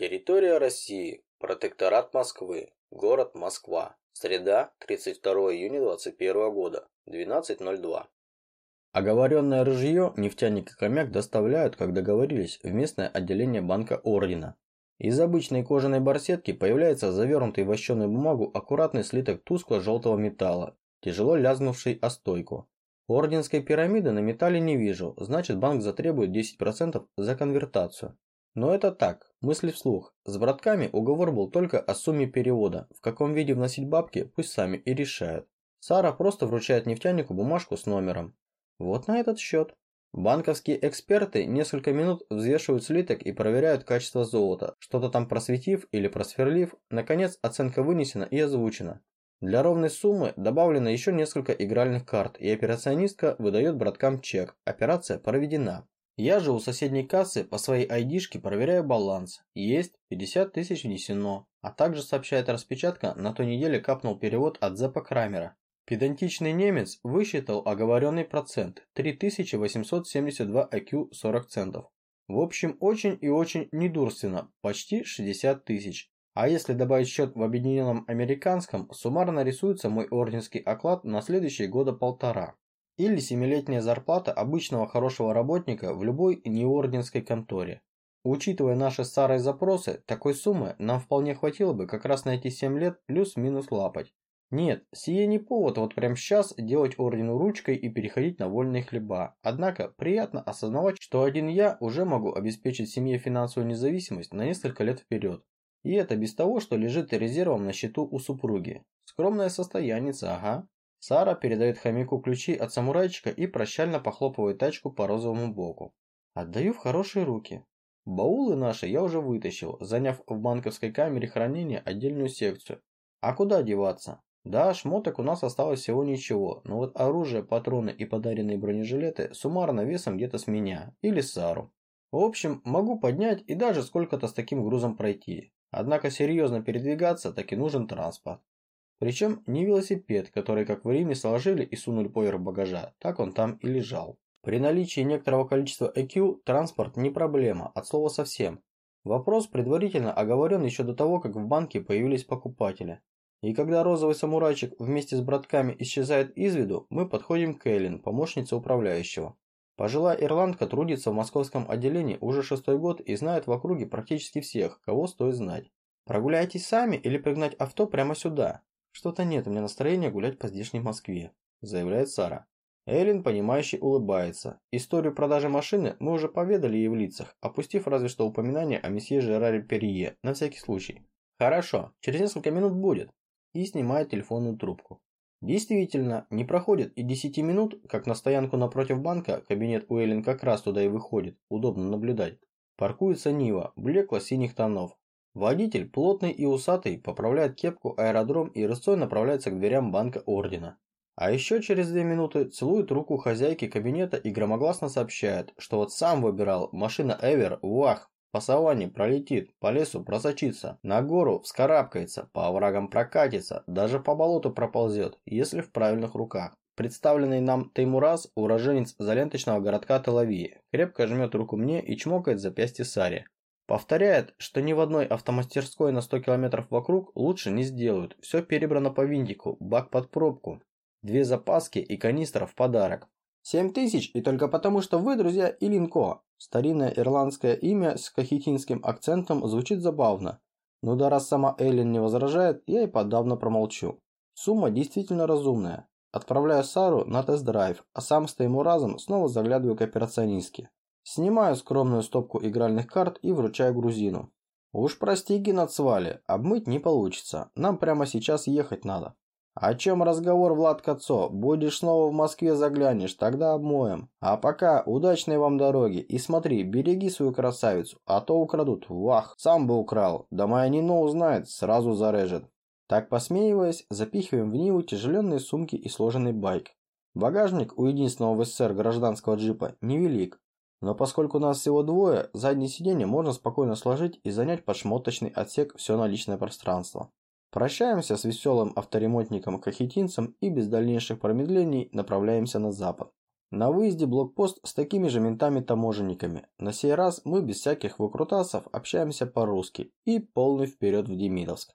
Территория России. Протекторат Москвы. Город Москва. Среда, 32 июня 2021 года. 12.02. Оговоренное ружье нефтяник и хомяк доставляют, как договорились, в местное отделение банка Ордена. Из обычной кожаной барсетки появляется завернутый в вощеную бумагу аккуратный слиток тускло-желтого металла, тяжело лязнувший о стойку. Орденской пирамиды на металле не вижу, значит банк затребует 10% за конвертацию. Но это так, мысли вслух. С братками уговор был только о сумме перевода. В каком виде вносить бабки, пусть сами и решают. Сара просто вручает нефтянику бумажку с номером. Вот на этот счет. Банковские эксперты несколько минут взвешивают слиток и проверяют качество золота, что-то там просветив или просверлив, наконец оценка вынесена и озвучена. Для ровной суммы добавлено еще несколько игральных карт, и операционистка выдает браткам чек. Операция проведена. Я же у соседней кассы по своей айдишке проверяю баланс. Есть 50 тысяч внесено, а также сообщает распечатка, на той неделе капнул перевод от Зепа Крамера. Педантичный немец высчитал оговоренный процент 3872 IQ 40 центов. В общем, очень и очень недурственно, почти 60 тысяч. А если добавить счет в объединенном американском, суммарно рисуется мой орденский оклад на следующие года полтора. Или семилетняя зарплата обычного хорошего работника в любой неорденской конторе. Учитывая наши старые запросы, такой суммы нам вполне хватило бы как раз на эти 7 лет плюс-минус лапать. Нет, сие не повод вот прямо сейчас делать ордену ручкой и переходить на вольные хлеба. Однако приятно осознавать, что один я уже могу обеспечить семье финансовую независимость на несколько лет вперед. И это без того, что лежит резервом на счету у супруги. Скромное состояние, ага. Сара передает хомяку ключи от самурайчика и прощально похлопывает тачку по розовому боку. Отдаю в хорошие руки. Баулы наши я уже вытащил, заняв в банковской камере хранения отдельную секцию. А куда деваться? Да, шмоток у нас осталось всего ничего, но вот оружие, патроны и подаренные бронежилеты суммарно весом где-то с меня или Сару. В общем, могу поднять и даже сколько-то с таким грузом пройти. Однако серьезно передвигаться таки нужен транспорт. Причем не велосипед, который как в Риме сложили и сунули поверх багажа, так он там и лежал. При наличии некоторого количества EQ транспорт не проблема, от слова совсем. Вопрос предварительно оговорен еще до того, как в банке появились покупатели. И когда розовый самурайчик вместе с братками исчезает из виду, мы подходим к Эллен, помощнице управляющего. Пожилая ирландка трудится в московском отделении уже шестой год и знает в округе практически всех, кого стоит знать. Прогуляйтесь сами или пригнать авто прямо сюда. Что-то нет у меня настроения гулять по здешней Москве, заявляет Сара. Эллен, понимающе улыбается. Историю продажи машины мы уже поведали ей в лицах, опустив разве что упоминание о месье Жераре Перье, на всякий случай. Хорошо, через несколько минут будет и снимает телефонную трубку. Действительно, не проходит и 10 минут, как на стоянку напротив банка, кабинет Уэллин как раз туда и выходит, удобно наблюдать. Паркуется Нива, блекло-синих тонов. Водитель, плотный и усатый, поправляет кепку аэродром и рысцой направляется к дверям банка Ордена. А еще через две минуты целует руку хозяйки кабинета и громогласно сообщает, что вот сам выбирал машина Эвер, вах, по саванне пролетит, по лесу просочится, на гору вскарабкается, по оврагам прокатится, даже по болоту проползет, если в правильных руках. Представленный нам Теймураз, уроженец заленточного городка Телавии, крепко жмет руку мне и чмокает запястье Саре. Повторяет, что ни в одной автомастерской на 100 километров вокруг лучше не сделают, все перебрано по винтику, бак под пробку, две запаски и канистра в подарок. Семь тысяч, и только потому, что вы, друзья, Илинко. Старинное ирландское имя с кахетинским акцентом звучит забавно. Но да раз сама Эллен не возражает, я и подавно промолчу. Сумма действительно разумная. Отправляю Сару на тест-драйв, а сам с разом снова заглядываю к операционистке. Снимаю скромную стопку игральных карт и вручаю грузину. Уж прости, Геннадсвали, обмыть не получится. Нам прямо сейчас ехать надо. «О чем разговор, Влад Кацо? Будешь снова в Москве заглянешь, тогда обмоем. А пока удачной вам дороги. И смотри, береги свою красавицу, а то украдут. Вах, сам бы украл. Да моя Нино узнает, сразу зарежет». Так посмеиваясь, запихиваем в Ниву тяжеленные сумки и сложенный байк. Багажник у единственного в СССР гражданского джипа невелик, но поскольку нас всего двое, заднее сиденье можно спокойно сложить и занять под шмоточный отсек все наличное пространство. Прощаемся с веселым авторемонтником-кахетинцем и без дальнейших промедлений направляемся на запад. На выезде блокпост с такими же ментами-таможенниками. На сей раз мы без всяких выкрутасов общаемся по-русски и полный вперед в Демидовск.